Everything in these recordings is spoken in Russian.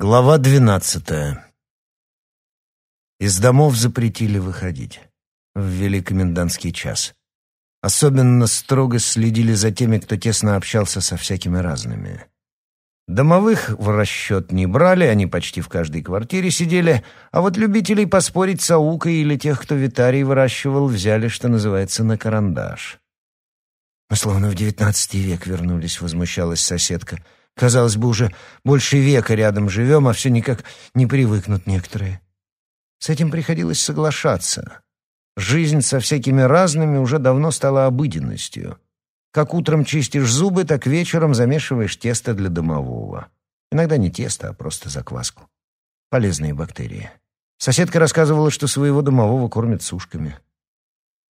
Глава двенадцатая. Из домов запретили выходить. Ввели комендантский час. Особенно строго следили за теми, кто тесно общался со всякими разными. Домовых в расчет не брали, они почти в каждой квартире сидели, а вот любителей поспорить с аукой или тех, кто витарий выращивал, взяли, что называется, на карандаш. «Мы словно в девятнадцатый век вернулись», — возмущалась соседка — Казалось бы, уже больше века рядом живем, а все никак не привыкнут некоторые. С этим приходилось соглашаться. Жизнь со всякими разными уже давно стала обыденностью. Как утром чистишь зубы, так вечером замешиваешь тесто для домового. Иногда не тесто, а просто закваску. Полезные бактерии. Соседка рассказывала, что своего домового кормят сушками.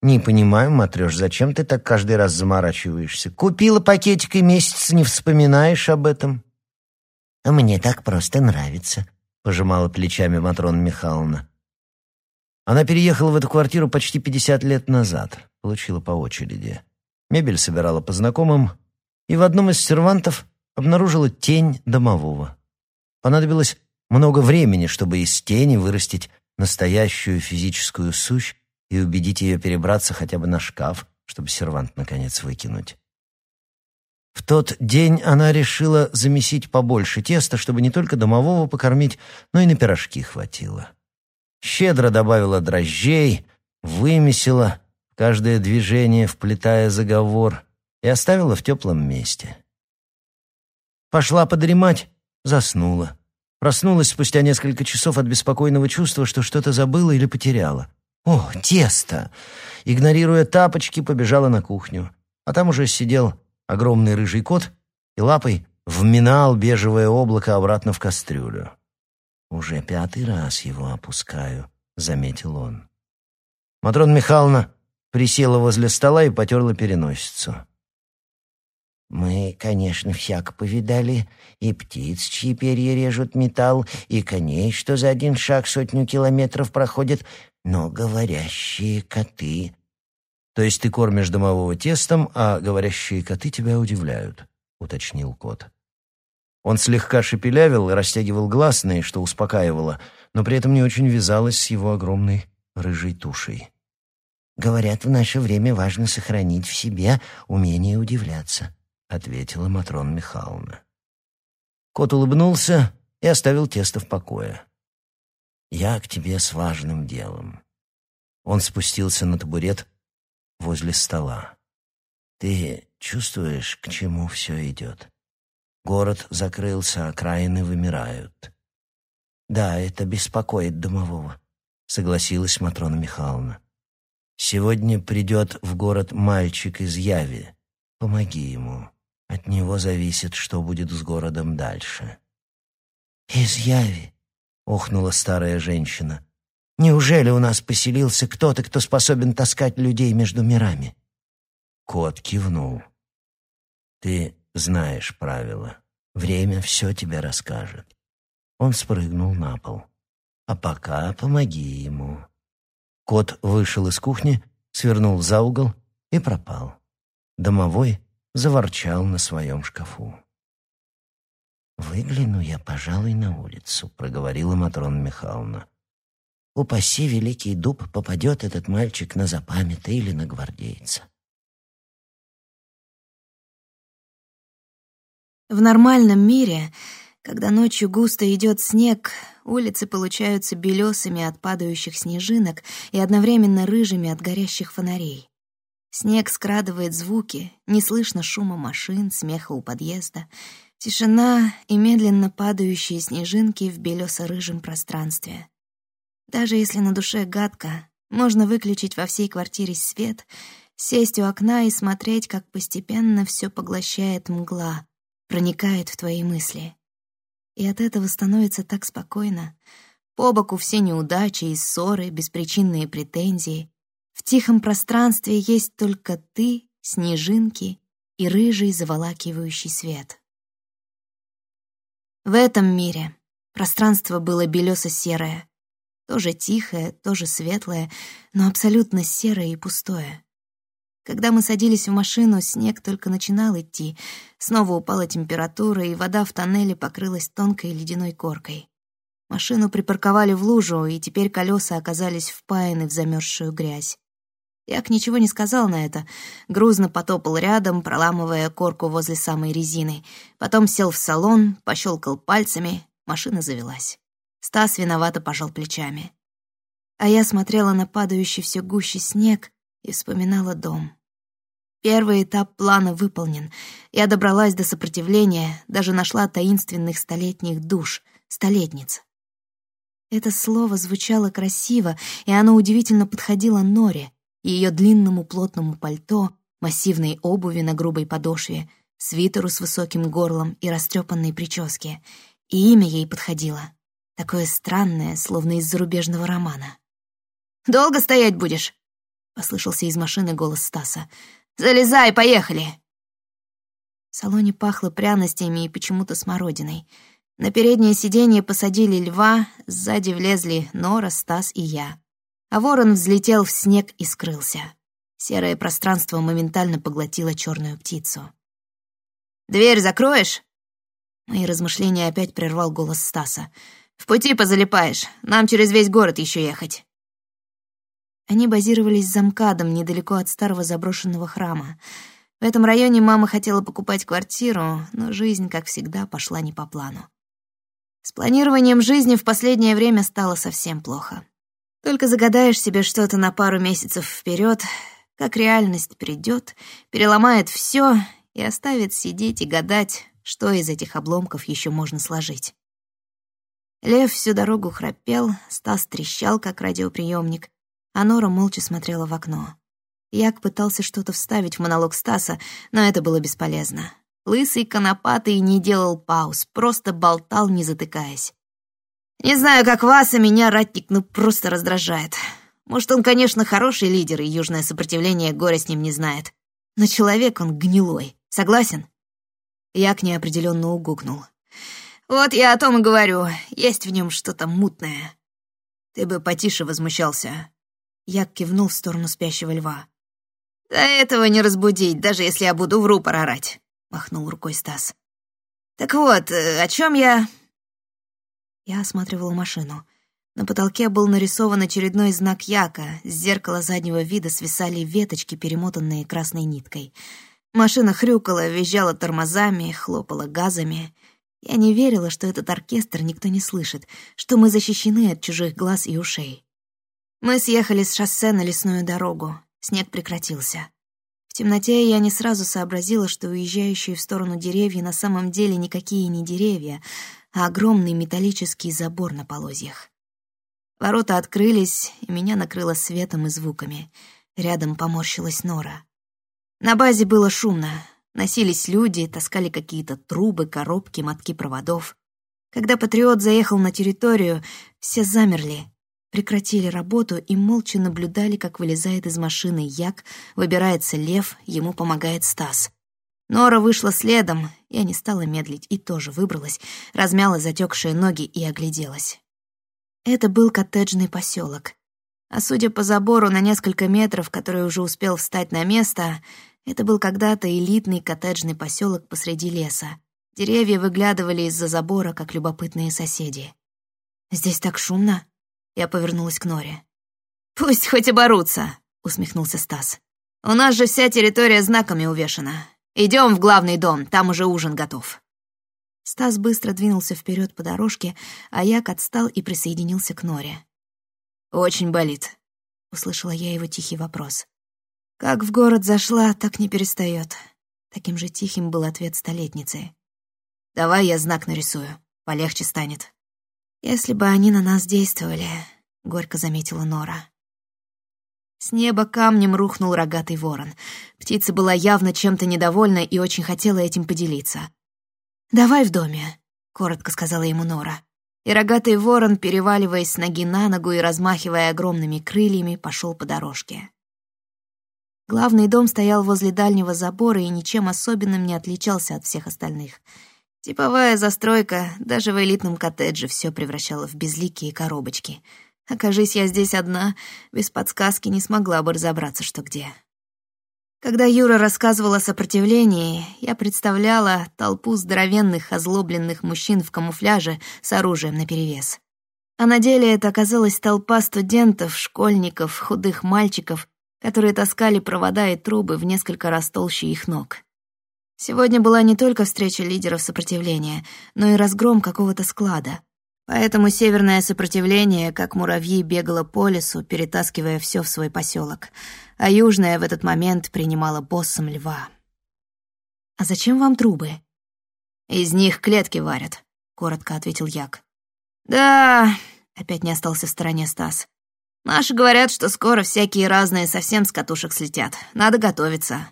«Не понимаю, Матрёш, зачем ты так каждый раз заморачиваешься? Купила пакетик и месяц не вспоминаешь об этом». «А мне так просто нравится», — пожимала плечами Матрона Михайловна. Она переехала в эту квартиру почти пятьдесят лет назад, получила по очереди. Мебель собирала по знакомым, и в одном из сервантов обнаружила тень домового. Понадобилось много времени, чтобы из тени вырастить настоящую физическую сущь, и убедить ее перебраться хотя бы на шкаф, чтобы сервант наконец выкинуть. В тот день она решила замесить побольше теста, чтобы не только домового покормить, но и на пирожки хватило. Щедро добавила дрожжей, вымесила каждое движение, вплетая заговор, и оставила в теплом месте. Пошла подремать, заснула. Проснулась спустя несколько часов от беспокойного чувства, что что-то забыла или потеряла. О, тесто! Игнорируя тапочки, побежала на кухню. А там уже сидел огромный рыжий кот и лапой вминал бежевое облако обратно в кастрюлю. «Уже пятый раз его опускаю», — заметил он. Матрона Михайловна присела возле стола и потерла переносицу. «Мы, конечно, всяко повидали, и птиц, чьи перья режут металл, и коней, что за один шаг сотню километров проходят, но говорящие коты... То есть ты кормишь домового тестом, а говорящие коты тебя удивляют, уточнил кот. Он слегка шепелявил и растягивал гласные, что успокаивало, но при этом не очень вязалось с его огромной рыжей тушей. «Говорят, в наше время важно сохранить в себе умение удивляться», — ответила Матрона Михайловна. Кот улыбнулся и оставил тесто в покое. Я к тебе с важным делом». Он спустился на табурет возле стола. «Ты чувствуешь, к чему все идет? Город закрылся, окраины вымирают». «Да, это беспокоит домового», — согласилась Матрона Михайловна. «Сегодня придет в город мальчик из Яви. Помоги ему. От него зависит, что будет с городом дальше». «Из Яви?» Охнула старая женщина. Неужели у нас поселился кто-то, кто способен таскать людей между мирами? Кот кивнул. Ты знаешь правила. Время все тебе расскажет. Он спрыгнул на пол. А пока помоги ему. Кот вышел из кухни, свернул за угол и пропал. Домовой заворчал на своем шкафу. «Выгляну я, пожалуй, на улицу», — проговорила Матрона Михайловна. «Упаси великий дуб, попадет этот мальчик на запамята или на гвардейца». В нормальном мире, когда ночью густо идет снег, улицы получаются белесыми от падающих снежинок и одновременно рыжими от горящих фонарей. Снег скрадывает звуки, не слышно шума машин, смеха у подъезда — Тишина и медленно падающие снежинки в белесо-рыжем пространстве. Даже если на душе гадко, можно выключить во всей квартире свет, сесть у окна и смотреть, как постепенно все поглощает мгла, проникает в твои мысли. И от этого становится так спокойно. По боку все неудачи и ссоры, беспричинные претензии. В тихом пространстве есть только ты, снежинки и рыжий заволакивающий свет. В этом мире пространство было белесо-серое, тоже тихое, тоже светлое, но абсолютно серое и пустое. Когда мы садились в машину, снег только начинал идти. Снова упала температура, и вода в тоннеле покрылась тонкой ледяной коркой. Машину припарковали в лужу, и теперь колеса оказались впаяны в замерзшую грязь. Як ничего не сказал на это, грузно потопал рядом, проламывая корку возле самой резины. Потом сел в салон, пощелкал пальцами, машина завелась. Стас виновато пожал плечами. А я смотрела на падающий все гуще снег и вспоминала дом. Первый этап плана выполнен. Я добралась до сопротивления, даже нашла таинственных столетних душ, столетниц. Это слово звучало красиво, и оно удивительно подходило Норе — ее длинному плотному пальто, массивной обуви на грубой подошве, свитеру с высоким горлом и растрепанной прическе. И имя ей подходило. Такое странное, словно из зарубежного романа. «Долго стоять будешь?» — послышался из машины голос Стаса. «Залезай, поехали!» В салоне пахло пряностями и почему-то смородиной. На переднее сиденье посадили льва, сзади влезли Нора, Стас и я а ворон взлетел в снег и скрылся. Серое пространство моментально поглотило черную птицу. «Дверь закроешь?» Мои размышления опять прервал голос Стаса. «В пути позалипаешь. Нам через весь город еще ехать». Они базировались за МКАДом, недалеко от старого заброшенного храма. В этом районе мама хотела покупать квартиру, но жизнь, как всегда, пошла не по плану. С планированием жизни в последнее время стало совсем плохо. Только загадаешь себе что-то на пару месяцев вперед, как реальность придет, переломает все и оставит сидеть и гадать, что из этих обломков еще можно сложить. Лев всю дорогу храпел, Стас трещал, как радиоприемник, а Нора молча смотрела в окно. Як пытался что-то вставить в монолог Стаса, но это было бесполезно. Лысый, конопатый не делал пауз, просто болтал, не затыкаясь. Не знаю, как вас, а меня ратник ну просто раздражает. Может, он, конечно, хороший лидер, и южное сопротивление горя с ним не знает. Но человек он гнилой. Согласен?» Як неопределенно угукнул. «Вот я о том и говорю. Есть в нем что-то мутное». «Ты бы потише возмущался». Як кивнул в сторону спящего льва. «До этого не разбудить, даже если я буду в рупор орать», — махнул рукой Стас. «Так вот, э, о чем я...» Я осматривала машину. На потолке был нарисован очередной знак Яка. С зеркала заднего вида свисали веточки, перемотанные красной ниткой. Машина хрюкала, визжала тормозами, хлопала газами. Я не верила, что этот оркестр никто не слышит, что мы защищены от чужих глаз и ушей. Мы съехали с шоссе на лесную дорогу. Снег прекратился. В темноте я не сразу сообразила, что уезжающие в сторону деревья на самом деле никакие не деревья, а огромный металлический забор на полозьях. Ворота открылись, и меня накрыло светом и звуками. Рядом поморщилась нора. На базе было шумно. Носились люди, таскали какие-то трубы, коробки, мотки проводов. Когда патриот заехал на территорию, все замерли, прекратили работу и молча наблюдали, как вылезает из машины Як, выбирается Лев, ему помогает Стас. Нора вышла следом, я не стала медлить и тоже выбралась, размяла затекшие ноги и огляделась. Это был коттеджный поселок. А судя по забору на несколько метров, который уже успел встать на место, это был когда-то элитный коттеджный поселок посреди леса. Деревья выглядывали из-за забора, как любопытные соседи. «Здесь так шумно?» Я повернулась к Норе. «Пусть хоть оборутся», — усмехнулся Стас. «У нас же вся территория знаками увешана. Идем в главный дом, там уже ужин готов». Стас быстро двинулся вперед по дорожке, а Як отстал и присоединился к Норе. «Очень болит», — услышала я его тихий вопрос. «Как в город зашла, так не перестает. Таким же тихим был ответ столетницы. «Давай я знак нарисую, полегче станет». «Если бы они на нас действовали», — горько заметила Нора. С неба камнем рухнул рогатый ворон. Птица была явно чем-то недовольна и очень хотела этим поделиться. «Давай в доме», — коротко сказала ему Нора. И рогатый ворон, переваливаясь с ноги на ногу и размахивая огромными крыльями, пошел по дорожке. Главный дом стоял возле дальнего забора и ничем особенным не отличался от всех остальных. Типовая застройка, даже в элитном коттедже все превращало в безликие коробочки — Окажись я здесь одна, без подсказки не смогла бы разобраться, что где. Когда Юра рассказывал о сопротивлении, я представляла толпу здоровенных, озлобленных мужчин в камуфляже с оружием наперевес. А на деле это оказалась толпа студентов, школьников, худых мальчиков, которые таскали провода и трубы в несколько раз толще их ног. Сегодня была не только встреча лидеров сопротивления, но и разгром какого-то склада. Поэтому северное сопротивление, как муравьи, бегало по лесу, перетаскивая все в свой поселок, а южное в этот момент принимало боссом льва. «А зачем вам трубы?» «Из них клетки варят», — коротко ответил Як. «Да...» — опять не остался в стороне Стас. «Наши говорят, что скоро всякие разные совсем с катушек слетят. Надо готовиться».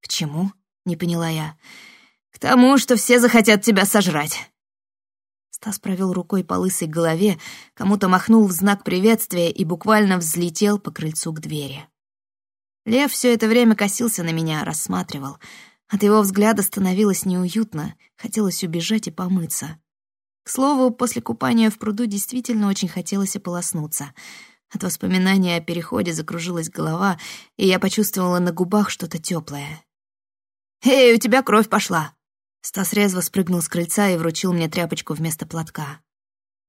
«К чему?» Не поняла я. К тому, что все захотят тебя сожрать. Стас провел рукой по лысой голове, кому-то махнул в знак приветствия и буквально взлетел по крыльцу к двери. Лев все это время косился на меня, рассматривал. От его взгляда становилось неуютно, хотелось убежать и помыться. К слову, после купания в пруду действительно очень хотелось ополоснуться. От воспоминания о переходе закружилась голова, и я почувствовала на губах что-то теплое. «Эй, у тебя кровь пошла!» Стас резво спрыгнул с крыльца и вручил мне тряпочку вместо платка.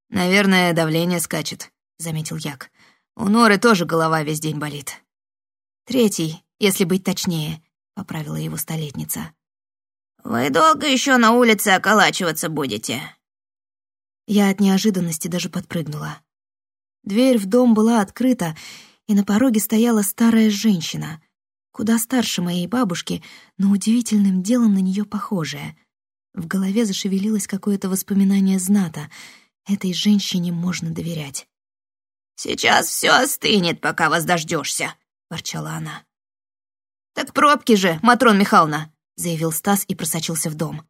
«Наверное, давление скачет», — заметил Як. «У Норы тоже голова весь день болит». «Третий, если быть точнее», — поправила его столетница. «Вы долго еще на улице околачиваться будете?» Я от неожиданности даже подпрыгнула. Дверь в дом была открыта, и на пороге стояла старая женщина куда старше моей бабушки, но удивительным делом на нее похожая. В голове зашевелилось какое-то воспоминание зната. Этой женщине можно доверять. «Сейчас все остынет, пока вас дождешься», — ворчала она. «Так пробки же, Матрон Михайловна», — заявил Стас и просочился в дом.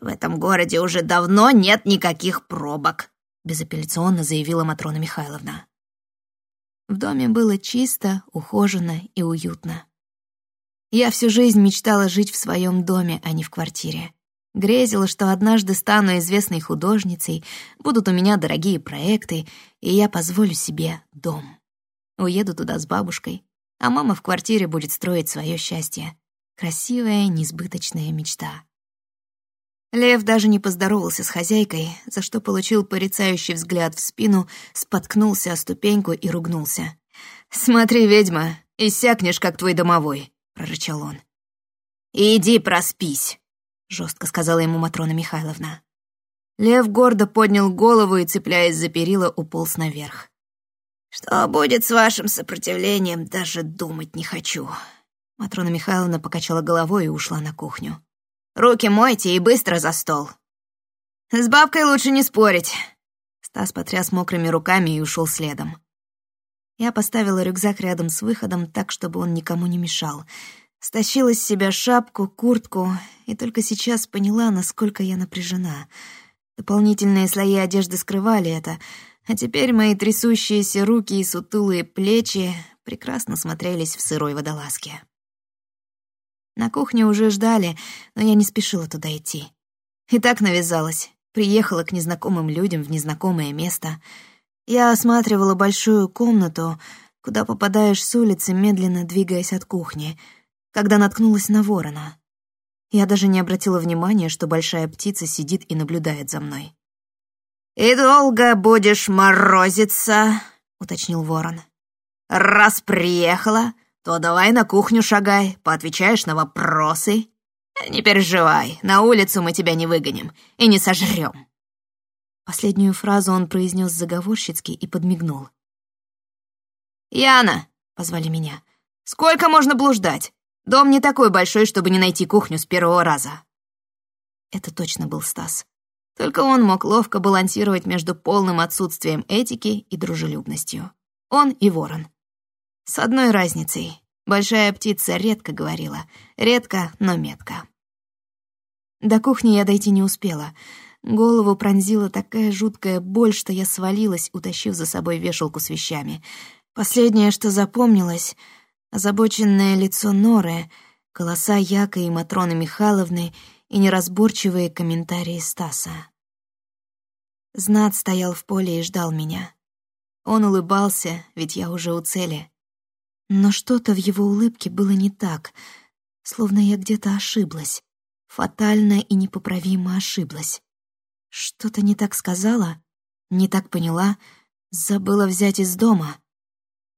«В этом городе уже давно нет никаких пробок», — безапелляционно заявила Матрона Михайловна. В доме было чисто, ухоженно и уютно. Я всю жизнь мечтала жить в своем доме, а не в квартире. Грезила, что однажды стану известной художницей, будут у меня дорогие проекты, и я позволю себе дом. Уеду туда с бабушкой, а мама в квартире будет строить свое счастье. Красивая, несбыточная мечта. Лев даже не поздоровался с хозяйкой, за что получил порицающий взгляд в спину, споткнулся о ступеньку и ругнулся. «Смотри, ведьма, иссякнешь, как твой домовой», — прорычал он. «Иди проспись», — жестко сказала ему Матрона Михайловна. Лев гордо поднял голову и, цепляясь за перила, уполз наверх. «Что будет с вашим сопротивлением, даже думать не хочу». Матрона Михайловна покачала головой и ушла на кухню. Руки мойте и быстро за стол. С бабкой лучше не спорить. Стас потряс мокрыми руками и ушел следом. Я поставила рюкзак рядом с выходом так, чтобы он никому не мешал. Стащила с себя шапку, куртку и только сейчас поняла, насколько я напряжена. Дополнительные слои одежды скрывали это, а теперь мои трясущиеся руки и сутулые плечи прекрасно смотрелись в сырой водолазке. На кухне уже ждали, но я не спешила туда идти. И так навязалась. Приехала к незнакомым людям в незнакомое место. Я осматривала большую комнату, куда попадаешь с улицы, медленно двигаясь от кухни, когда наткнулась на ворона. Я даже не обратила внимания, что большая птица сидит и наблюдает за мной. «И долго будешь морозиться?» — уточнил ворон. «Раз приехала, то давай на кухню шагай, поотвечаешь на вопросы. Не переживай, на улицу мы тебя не выгоним и не сожрем. Последнюю фразу он произнес заговорщицки и подмигнул. «Яна!» — позвали меня. «Сколько можно блуждать? Дом не такой большой, чтобы не найти кухню с первого раза». Это точно был Стас. Только он мог ловко балансировать между полным отсутствием этики и дружелюбностью. Он и ворон. С одной разницей. Большая птица редко говорила. Редко, но метко. До кухни я дойти не успела. Голову пронзила такая жуткая боль, что я свалилась, утащив за собой вешалку с вещами. Последнее, что запомнилось — озабоченное лицо Норы, голоса Яка и Матроны Михайловны и неразборчивые комментарии Стаса. Знат стоял в поле и ждал меня. Он улыбался, ведь я уже у цели. Но что-то в его улыбке было не так, словно я где-то ошиблась, фатально и непоправимо ошиблась. Что-то не так сказала, не так поняла, забыла взять из дома.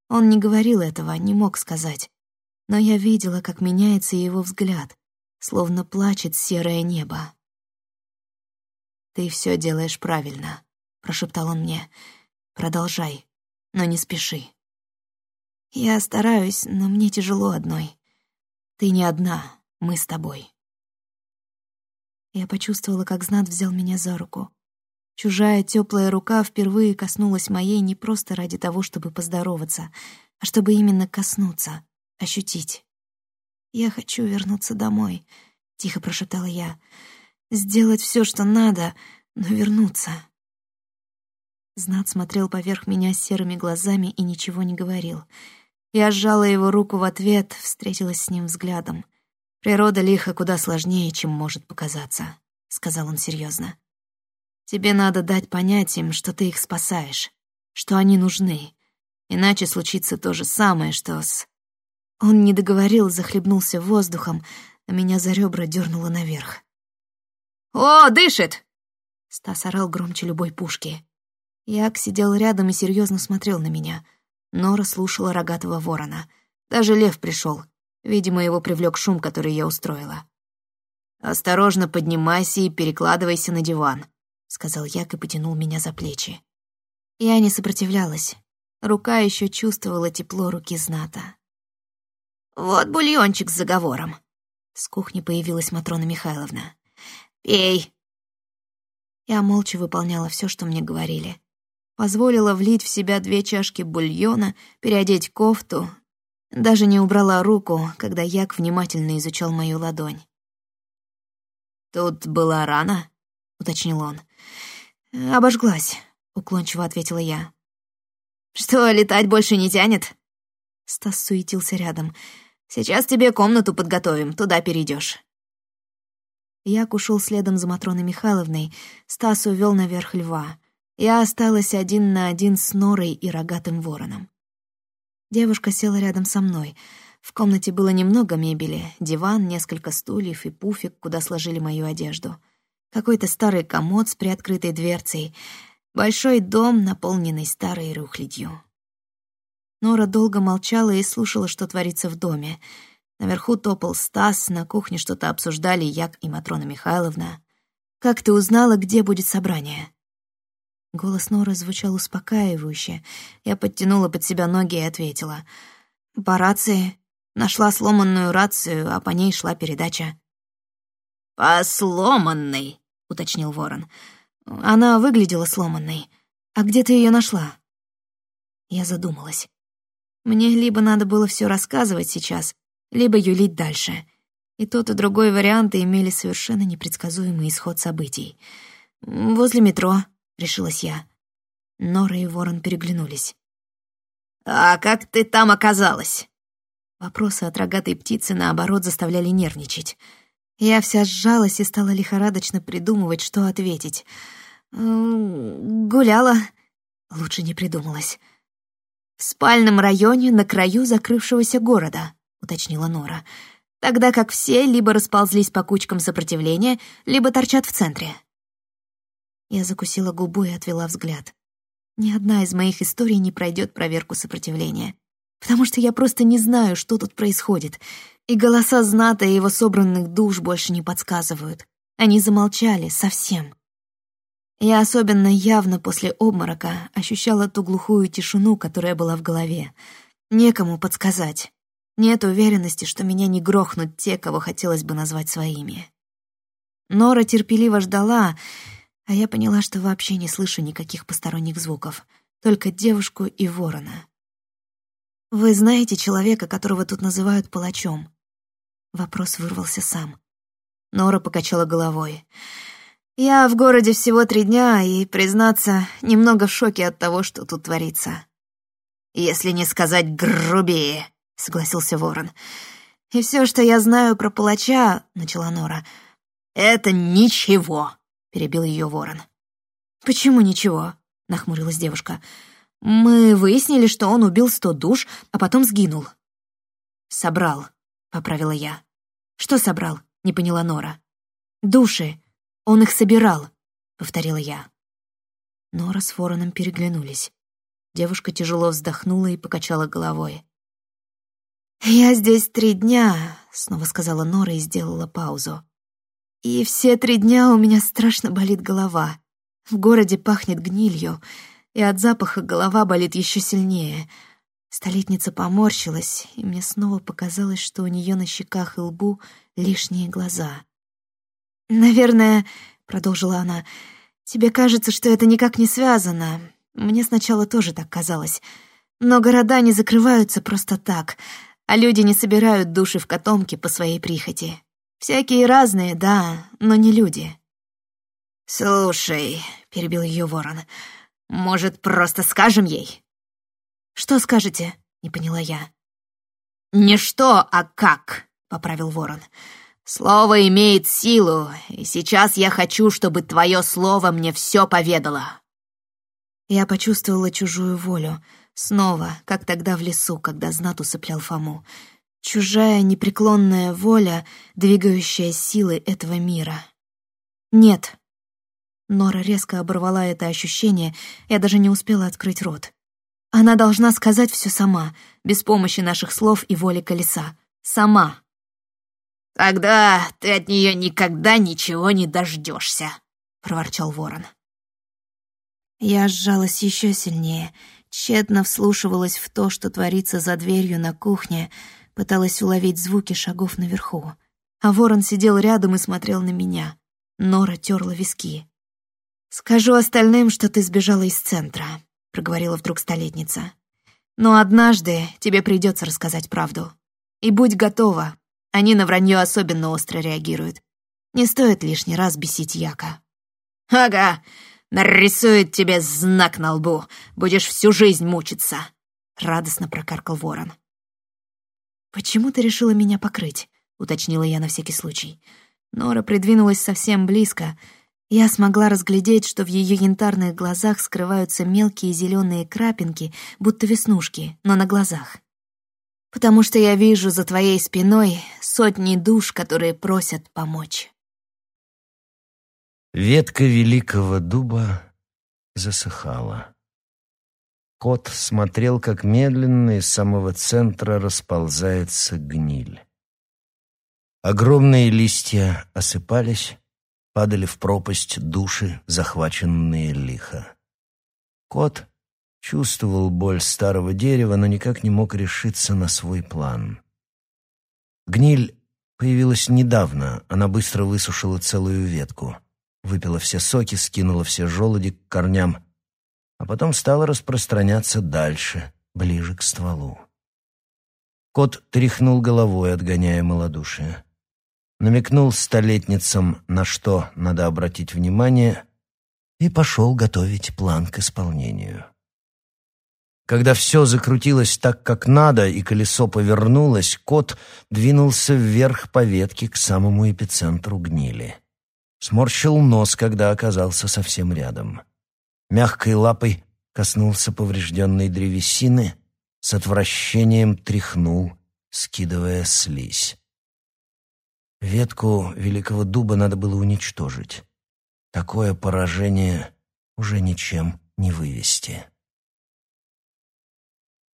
Он не говорил этого, не мог сказать. Но я видела, как меняется его взгляд, словно плачет серое небо. «Ты все делаешь правильно», — прошептал он мне. «Продолжай, но не спеши». «Я стараюсь, но мне тяжело одной. Ты не одна, мы с тобой». Я почувствовала, как Знат взял меня за руку. Чужая теплая рука впервые коснулась моей не просто ради того, чтобы поздороваться, а чтобы именно коснуться, ощутить. «Я хочу вернуться домой», — тихо прошептала я. «Сделать все, что надо, но вернуться». Знат смотрел поверх меня серыми глазами и ничего не говорил. Я сжала его руку в ответ, встретилась с ним взглядом. «Природа лиха куда сложнее, чем может показаться», — сказал он серьезно. Тебе надо дать понять им, что ты их спасаешь, что они нужны. Иначе случится то же самое, что с... Он не договорил, захлебнулся воздухом, а меня за ребра дернуло наверх. «О, дышит!» Стас орал громче любой пушки. Як сидел рядом и серьезно смотрел на меня. Нора слушала рогатого ворона. Даже лев пришел. Видимо, его привлек шум, который я устроила. «Осторожно поднимайся и перекладывайся на диван», — сказал Як и потянул меня за плечи. Я не сопротивлялась. Рука еще чувствовала тепло руки Зната. «Вот бульончик с заговором». С кухни появилась Матрона Михайловна. «Пей». Я молча выполняла все, что мне говорили. Позволила влить в себя две чашки бульона, переодеть кофту. Даже не убрала руку, когда Як внимательно изучал мою ладонь. «Тут была рана?» — уточнил он. «Обожглась», — уклончиво ответила я. «Что, летать больше не тянет?» Стас суетился рядом. «Сейчас тебе комнату подготовим, туда перейдешь. Як ушел следом за Матроной Михайловной, Стас увел наверх льва. Я осталась один на один с Норой и рогатым вороном. Девушка села рядом со мной. В комнате было немного мебели, диван, несколько стульев и пуфик, куда сложили мою одежду — какой-то старый комод с приоткрытой дверцей, большой дом, наполненный старой рухлядью. Нора долго молчала и слушала, что творится в доме. Наверху топал Стас, на кухне что-то обсуждали Як и Матрона Михайловна. «Как ты узнала, где будет собрание?» Голос Норы звучал успокаивающе. Я подтянула под себя ноги и ответила. «По рации. Нашла сломанную рацию, а по ней шла передача». «По сломанной», — уточнил ворон. «Она выглядела сломанной. А где ты ее нашла?» Я задумалась. Мне либо надо было все рассказывать сейчас, либо юлить дальше. И тот, и другой варианты имели совершенно непредсказуемый исход событий. «Возле метро», — решилась я. Нора и Ворон переглянулись. «А как ты там оказалась?» Вопросы от рогатой птицы, наоборот, заставляли нервничать. Я вся сжалась и стала лихорадочно придумывать, что ответить. «Гуляла». Лучше не придумалась. «В спальном районе на краю закрывшегося города», — уточнила Нора. «Тогда как все либо расползлись по кучкам сопротивления, либо торчат в центре». Я закусила губу и отвела взгляд. Ни одна из моих историй не пройдет проверку сопротивления, потому что я просто не знаю, что тут происходит — и голоса Зната и его собранных душ больше не подсказывают. Они замолчали совсем. Я особенно явно после обморока ощущала ту глухую тишину, которая была в голове. Некому подсказать. Нет уверенности, что меня не грохнут те, кого хотелось бы назвать своими. Нора терпеливо ждала, а я поняла, что вообще не слышу никаких посторонних звуков, только девушку и ворона. «Вы знаете человека, которого тут называют палачом?» Вопрос вырвался сам. Нора покачала головой. «Я в городе всего три дня и, признаться, немного в шоке от того, что тут творится». «Если не сказать грубее», — согласился Ворон. «И все, что я знаю про палача», — начала Нора. «Это ничего», — перебил ее Ворон. «Почему ничего?» — нахмурилась девушка. «Мы выяснили, что он убил сто душ, а потом сгинул. «Собрал», — поправила я. «Что собрал?» — не поняла Нора. «Души. Он их собирал», — повторила я. Нора с Вороном переглянулись. Девушка тяжело вздохнула и покачала головой. «Я здесь три дня», — снова сказала Нора и сделала паузу. «И все три дня у меня страшно болит голова. В городе пахнет гнилью, и от запаха голова болит еще сильнее. Столетница поморщилась, и мне снова показалось, что у нее на щеках и лбу лишние глаза. «Наверное», — продолжила она, — «тебе кажется, что это никак не связано. Мне сначала тоже так казалось. Но города не закрываются просто так, а люди не собирают души в котомке по своей прихоти. Всякие разные, да, но не люди». «Слушай», — перебил ее ворон, — «может, просто скажем ей?» «Что скажете?» — не поняла я. «Не что, а как», — поправил ворон. «Слово имеет силу, и сейчас я хочу, чтобы твое слово мне все поведало». Я почувствовала чужую волю. Снова, как тогда в лесу, когда знат усыплял Фому. Чужая непреклонная воля, двигающая силы этого мира. «Нет», Нора резко оборвала это ощущение, я даже не успела открыть рот. Она должна сказать все сама, без помощи наших слов и воли колеса. Сама. «Тогда ты от нее никогда ничего не дождешься», — проворчал ворон. Я сжалась еще сильнее, тщетно вслушивалась в то, что творится за дверью на кухне, пыталась уловить звуки шагов наверху. А ворон сидел рядом и смотрел на меня. Нора терла виски. «Скажу остальным, что ты сбежала из центра», — проговорила вдруг столетница. «Но однажды тебе придется рассказать правду. И будь готова, они на вранье особенно остро реагируют. Не стоит лишний раз бесить Яка». «Ага, нарисует тебе знак на лбу, будешь всю жизнь мучиться», — радостно прокаркал ворон. «Почему ты решила меня покрыть?» — уточнила я на всякий случай. Нора придвинулась совсем близко — я смогла разглядеть, что в ее янтарных глазах скрываются мелкие зеленые крапинки, будто веснушки, но на глазах. Потому что я вижу за твоей спиной сотни душ, которые просят помочь. Ветка великого дуба засыхала. Кот смотрел, как медленно из самого центра расползается гниль. Огромные листья осыпались, падали в пропасть души, захваченные лихо. Кот чувствовал боль старого дерева, но никак не мог решиться на свой план. Гниль появилась недавно, она быстро высушила целую ветку, выпила все соки, скинула все желуди к корням, а потом стала распространяться дальше, ближе к стволу. Кот тряхнул головой, отгоняя малодушие намекнул столетницам, на что надо обратить внимание, и пошел готовить план к исполнению. Когда все закрутилось так, как надо, и колесо повернулось, кот двинулся вверх по ветке к самому эпицентру гнили. Сморщил нос, когда оказался совсем рядом. Мягкой лапой коснулся поврежденной древесины, с отвращением тряхнул, скидывая слизь. Ветку великого дуба надо было уничтожить. Такое поражение уже ничем не вывести.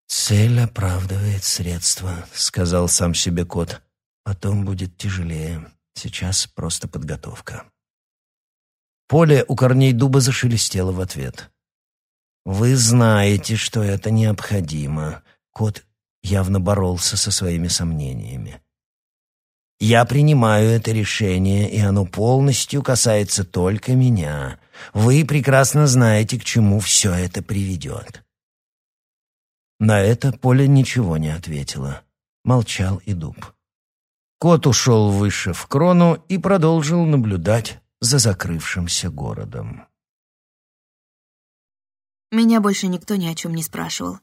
«Цель оправдывает средства», — сказал сам себе кот. «Потом будет тяжелее. Сейчас просто подготовка». Поле у корней дуба зашелестело в ответ. «Вы знаете, что это необходимо». Кот явно боролся со своими сомнениями. Я принимаю это решение, и оно полностью касается только меня. Вы прекрасно знаете, к чему все это приведет». На это Поля ничего не ответила. Молчал и дуб. Кот ушел выше в крону и продолжил наблюдать за закрывшимся городом. Меня больше никто ни о чем не спрашивал.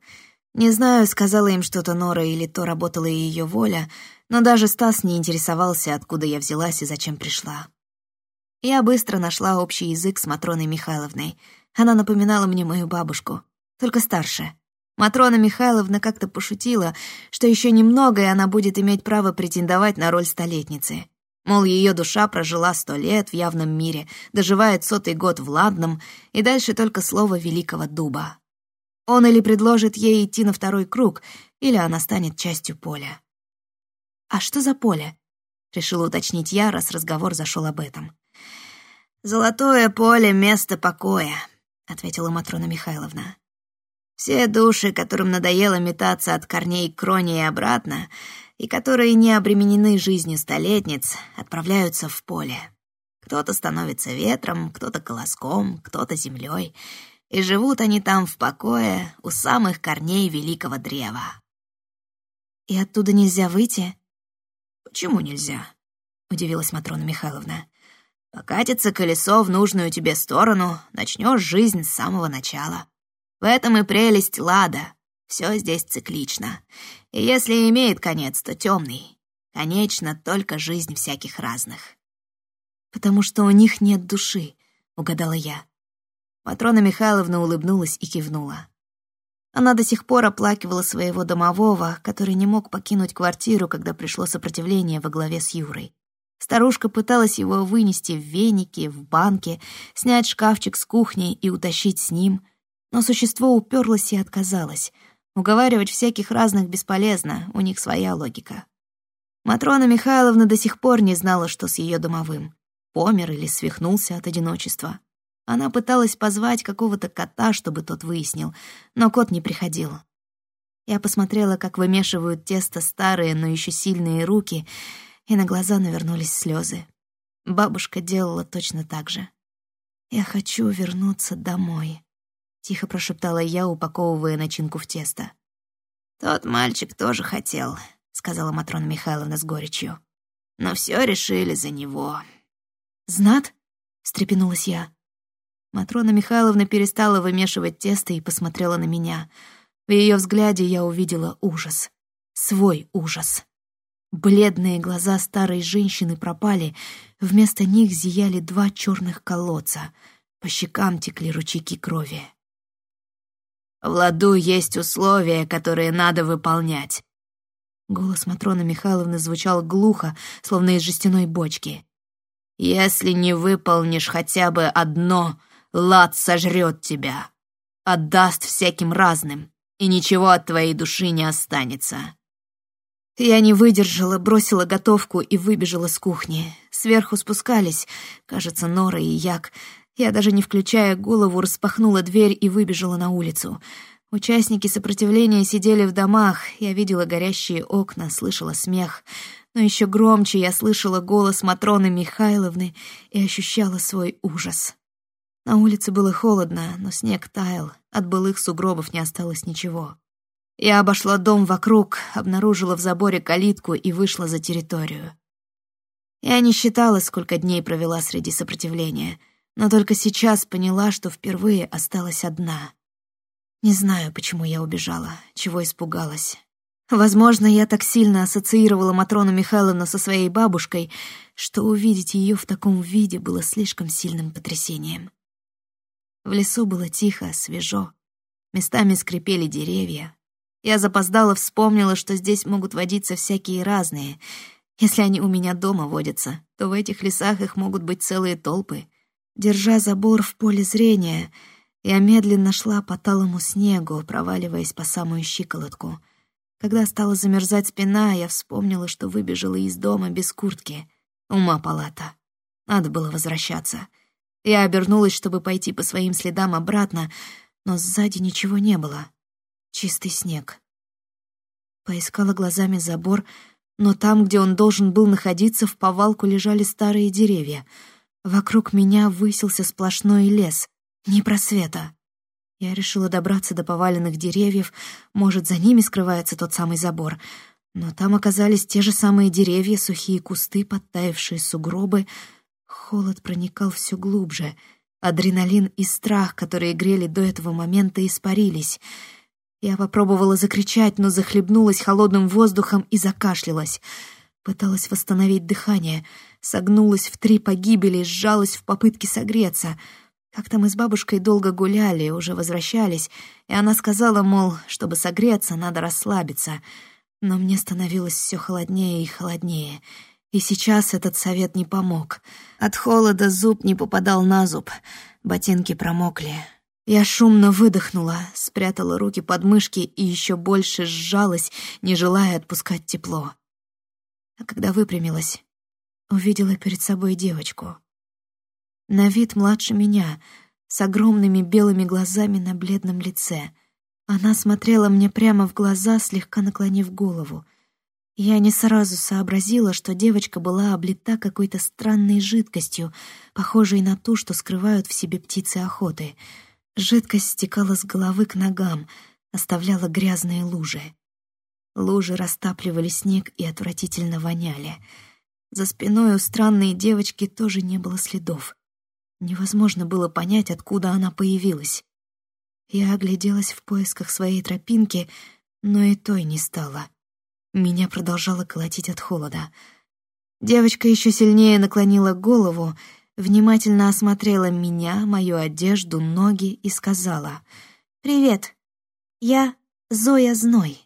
Не знаю, сказала им что-то Нора или то работала ее воля, но даже Стас не интересовался, откуда я взялась и зачем пришла. Я быстро нашла общий язык с Матроной Михайловной. Она напоминала мне мою бабушку, только старше. Матрона Михайловна как-то пошутила, что еще немного, и она будет иметь право претендовать на роль столетницы. Мол, ее душа прожила сто лет в явном мире, доживает сотый год в ладном, и дальше только слово великого дуба. Он или предложит ей идти на второй круг, или она станет частью поля. «А что за поле?» — решила уточнить я, раз разговор зашел об этом. «Золотое поле — место покоя», — ответила Матрона Михайловна. «Все души, которым надоело метаться от корней к кроне и обратно, и которые не обременены жизнью столетниц, отправляются в поле. Кто-то становится ветром, кто-то колоском, кто-то землей, и живут они там в покое у самых корней великого древа. «И оттуда нельзя выйти?» «Почему нельзя?» — удивилась Матрона Михайловна. «Покатится колесо в нужную тебе сторону, начнешь жизнь с самого начала. В этом и прелесть лада. Все здесь циклично. И если имеет конец, то темный. Конечно, только жизнь всяких разных. «Потому что у них нет души», — угадала я. Матрона Михайловна улыбнулась и кивнула. Она до сих пор оплакивала своего домового, который не мог покинуть квартиру, когда пришло сопротивление во главе с Юрой. Старушка пыталась его вынести в венике, в банке, снять шкафчик с кухни и утащить с ним, но существо уперлось и отказалось — Уговаривать всяких разных бесполезно, у них своя логика. Матрона Михайловна до сих пор не знала, что с ее домовым. Помер или свихнулся от одиночества. Она пыталась позвать какого-то кота, чтобы тот выяснил, но кот не приходил. Я посмотрела, как вымешивают тесто старые, но еще сильные руки, и на глаза навернулись слезы. Бабушка делала точно так же. «Я хочу вернуться домой», — тихо прошептала я, упаковывая начинку в тесто. «Тот мальчик тоже хотел», — сказала Матрона Михайловна с горечью. «Но все решили за него». «Знат?» — встрепенулась я. Матрона Михайловна перестала вымешивать тесто и посмотрела на меня. В ее взгляде я увидела ужас. Свой ужас. Бледные глаза старой женщины пропали, вместо них зияли два черных колодца. По щекам текли ручейки крови. В ладу есть условия, которые надо выполнять». Голос Матроны Михайловны звучал глухо, словно из жестяной бочки. «Если не выполнишь хотя бы одно, лад сожрет тебя, отдаст всяким разным, и ничего от твоей души не останется». Я не выдержала, бросила готовку и выбежала с кухни. Сверху спускались, кажется, Нора и Як, я даже не включая голову, распахнула дверь и выбежала на улицу. Участники сопротивления сидели в домах, я видела горящие окна, слышала смех. Но еще громче я слышала голос Матроны Михайловны и ощущала свой ужас. На улице было холодно, но снег таял, от былых сугробов не осталось ничего. Я обошла дом вокруг, обнаружила в заборе калитку и вышла за территорию. Я не считала, сколько дней провела среди сопротивления — но только сейчас поняла, что впервые осталась одна. Не знаю, почему я убежала, чего испугалась. Возможно, я так сильно ассоциировала Матрону Михайловну со своей бабушкой, что увидеть ее в таком виде было слишком сильным потрясением. В лесу было тихо, свежо. Местами скрипели деревья. Я запоздала вспомнила, что здесь могут водиться всякие разные. Если они у меня дома водятся, то в этих лесах их могут быть целые толпы. Держа забор в поле зрения, я медленно шла по талому снегу, проваливаясь по самую щиколотку. Когда стала замерзать спина, я вспомнила, что выбежала из дома без куртки. Ума палата. Надо было возвращаться. Я обернулась, чтобы пойти по своим следам обратно, но сзади ничего не было. Чистый снег. Поискала глазами забор, но там, где он должен был находиться, в повалку лежали старые деревья — Вокруг меня высился сплошной лес, не просвета. Я решила добраться до поваленных деревьев, может, за ними скрывается тот самый забор. Но там оказались те же самые деревья, сухие кусты, подтаявшие сугробы. Холод проникал все глубже. Адреналин и страх, которые грели до этого момента, испарились. Я попробовала закричать, но захлебнулась холодным воздухом и закашлялась. Пыталась восстановить дыхание, согнулась в три погибели, сжалась в попытке согреться. Как-то мы с бабушкой долго гуляли, уже возвращались, и она сказала, мол, чтобы согреться, надо расслабиться. Но мне становилось все холоднее и холоднее. И сейчас этот совет не помог. От холода зуб не попадал на зуб, ботинки промокли. Я шумно выдохнула, спрятала руки под мышки и еще больше сжалась, не желая отпускать тепло. А когда выпрямилась, увидела перед собой девочку — на вид младше меня, с огромными белыми глазами на бледном лице. Она смотрела мне прямо в глаза, слегка наклонив голову. Я не сразу сообразила, что девочка была облита какой-то странной жидкостью, похожей на ту, что скрывают в себе птицы охоты. Жидкость стекала с головы к ногам, оставляла грязные лужи. Лужи растапливали снег и отвратительно воняли. За спиной у странной девочки тоже не было следов. Невозможно было понять, откуда она появилась. Я огляделась в поисках своей тропинки, но и той не стало. Меня продолжало колотить от холода. Девочка еще сильнее наклонила голову, внимательно осмотрела меня, мою одежду, ноги и сказала «Привет, я Зоя Зной».